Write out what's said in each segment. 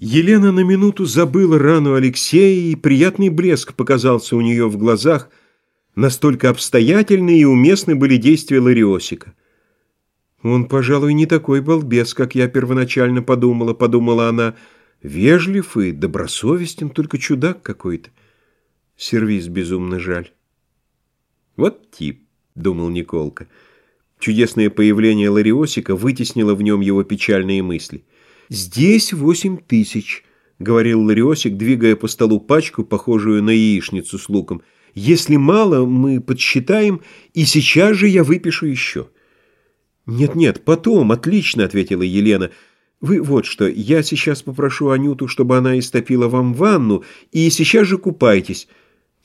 Елена на минуту забыла рану Алексея, и приятный блеск показался у нее в глазах. Настолько обстоятельны и уместны были действия Лариосика. «Он, пожалуй, не такой балбес, как я первоначально подумала», — подумала она. «Вежлив и добросовестен, только чудак какой-то. Сервис безумно жаль». «Вот тип», — думал Николка. Чудесное появление Лариосика вытеснило в нем его печальные мысли — «Здесь восемь тысяч», — говорил Лариосик, двигая по столу пачку, похожую на яичницу с луком. «Если мало, мы подсчитаем, и сейчас же я выпишу еще». «Нет-нет, потом, отлично», — ответила Елена. «Вы вот что, я сейчас попрошу Анюту, чтобы она истопила вам ванну, и сейчас же купайтесь.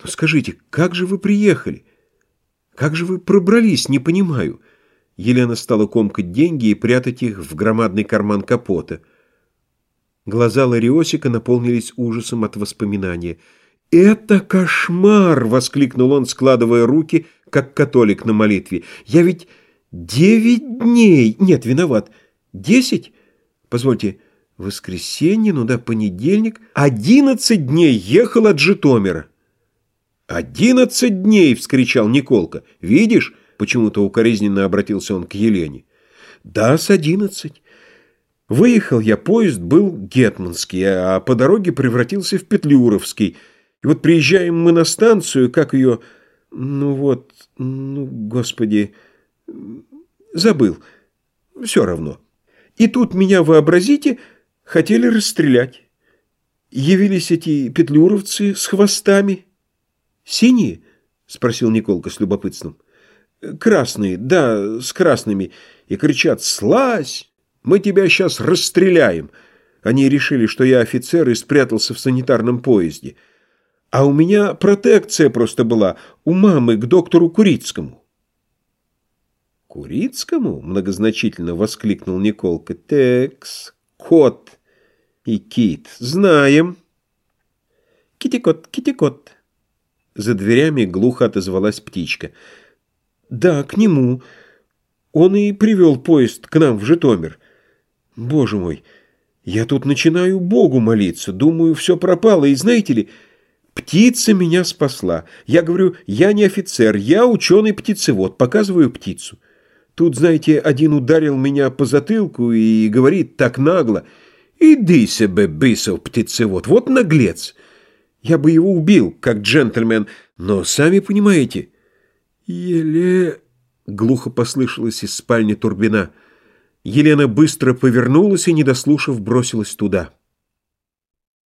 Но скажите, как же вы приехали? Как же вы пробрались, не понимаю». Елена стала комкать деньги и прятать их в громадный карман капота. Глаза Лариосика наполнились ужасом от воспоминания. «Это кошмар!» — воскликнул он, складывая руки, как католик на молитве. «Я ведь девять дней... Нет, виноват. Десять? Позвольте, воскресенье, ну да, понедельник. Одиннадцать дней ехал от Житомира». «Одиннадцать дней!» — вскричал Николка. «Видишь?» — почему-то укоризненно обратился он к Елене. «Да, с одиннадцать. Выехал я, поезд был гетманский, а по дороге превратился в петлюровский. И вот приезжаем мы на станцию, как ее... Ну вот, ну, господи, забыл. Все равно. И тут меня, вообразите, хотели расстрелять. Явились эти петлюровцы с хвостами. «Синие?» — спросил Николка с любопытством. «Красные, да, с красными. И кричат «Слазь!» Мы тебя сейчас расстреляем. Они решили, что я офицер и спрятался в санитарном поезде. А у меня протекция просто была у мамы к доктору Курицкому. «Курицкому?» — многозначительно воскликнул Николка. «Текс, кот и кит. Знаем». «Китикот, китикот». За дверями глухо отозвалась птичка. «Да, к нему. Он и привел поезд к нам в Житомир. Боже мой, я тут начинаю Богу молиться, думаю, все пропало, и знаете ли, птица меня спасла. Я говорю, я не офицер, я ученый-птицевод, показываю птицу. Тут, знаете, один ударил меня по затылку и говорит так нагло, «Иди себе, бысов, птицевод, вот наглец!» Я бы его убил, как джентльмен, но, сами понимаете, еле... Глухо послышалось из спальни Турбина. Елена быстро повернулась и, не дослушав, бросилась туда.